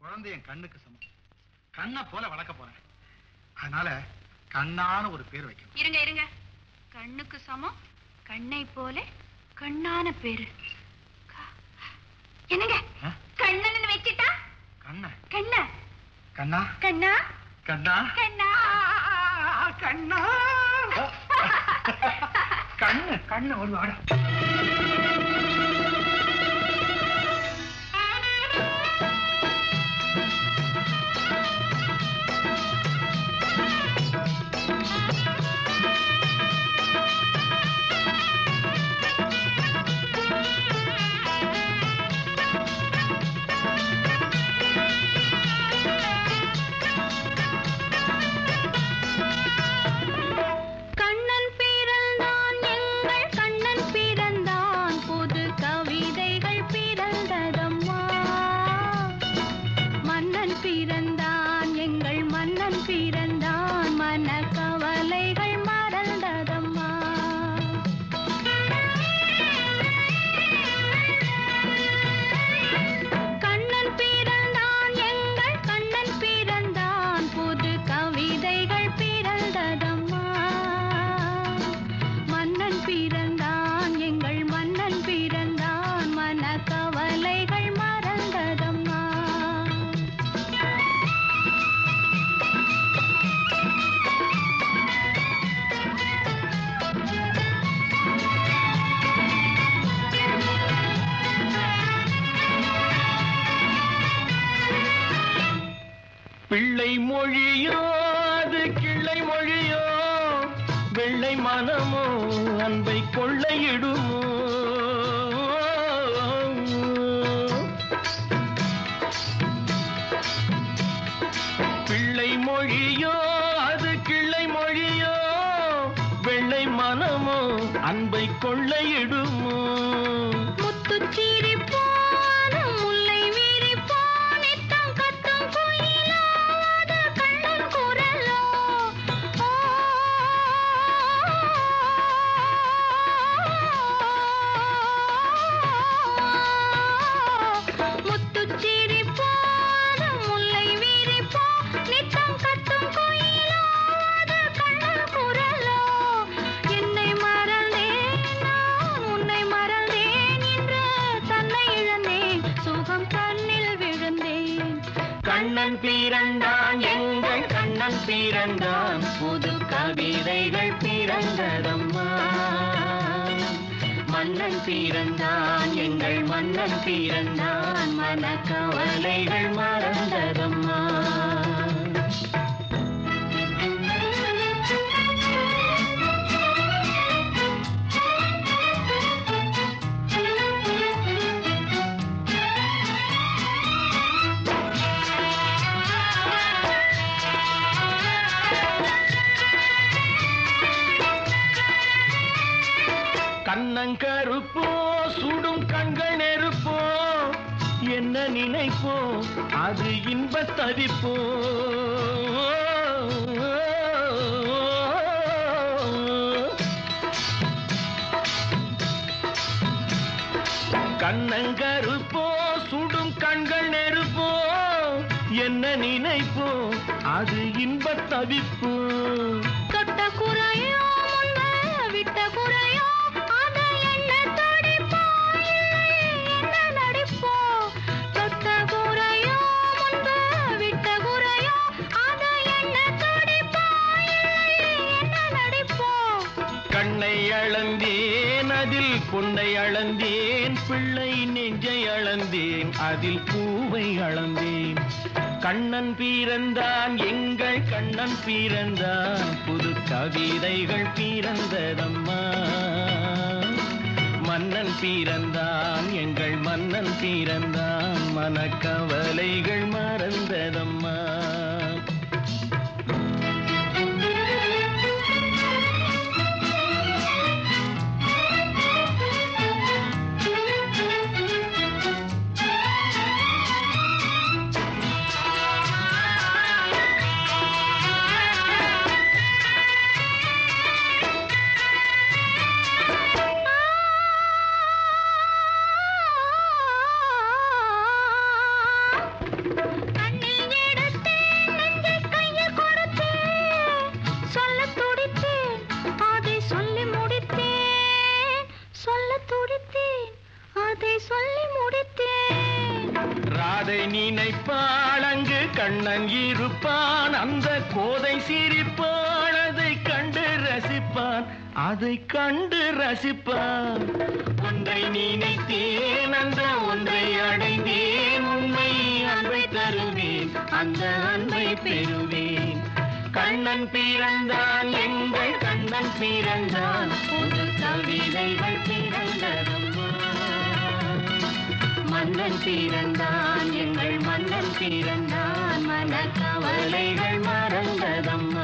குழந்தை என் கண்ணுக்கு சமம். கண்ணை போல வளர்க்க போறேன். அதனால கண்ணான ஒரு பேர் வைக்கணும். இருங்க இருங்க. கண்ணுக்கு சமம் கண்ணை போல கண்ணான பேரு. என்னங்க? கண்ணன் வச்சுட்டா? கண்ண. கண்ண. கண்ணா? கண்ணா? கண்ணா? கண்ணா? கண்ணா? கண்ணு கண்ணு ஒரு வாடா. பிள்ளை மொழியோ அது கிளை மொழியோ வெள்ளை மனமோ அன்பை கொள்ளையிடுமோ. பிள்ளை மொழியோ அது கிளை மொழியோ வெள்ளை மனமோ அன்பை கொள்ளையிடுமோ. கண்ணன் பிறந்தான் எங்கள் கண்ணன் பிறந்தான். புது கவிதைகள் பிறந்ததம்மா. மன்னன் பிறந்தான் எங்கள் மன்னன் பிறந்தான். மன கவலைகள் மறந்ததம்மா. கருப்போ சுடும் கண்கள் நெருப்போ என்ன நினைப்போ அது இன்பத் தவிப்போ. கண்ணங்கருப்போ சுடும் கண்கள் நெருப்போ என்ன நினைப்போ அது இன்பத் தவிப்போ. தொட்ட குறை கண்ணை அளந்தேன் அதில் பொண்ணை அளந்தேன் பிள்ளை நெஞ்சை அளந்தேன் அதில் பூவை அளந்தேன். கண்ணன் பீரந்தான் எங்கள் கண்ணன் பீரந்தான் புது கவிதைகள் பீரந்ததம்மா மன்னன் பீரந்தான் எங்கள் மன்னன் பீரந்தான் மனக்கவலைகள் மறந்ததம்மா. கதை சொல்லி முடித்தேன். ராதை நினைப்பாளங்கு கண்ணன் இருப்பான் அந்த கோதை சிரிப்பான் அதை கண்டு ரசிப்பான். அதை கண்டு ரசிப்பான். ஒன்றை நினைத்தேன் அந்த ஒன்றை அடைந்தேன். உண்மை அன்பை தருவேன் அந்த அன்பை பெறுவேன். கண்ணன் பிறந்தான் எங்கள் கண்ணன் பிறந்தான். ஒரு கவிதைகள் பிறந்தது மன்னன் பிறந்தான். எங்கள் மன்னன் பிறந்தான். கவலைகள் மறந்ததம்மா.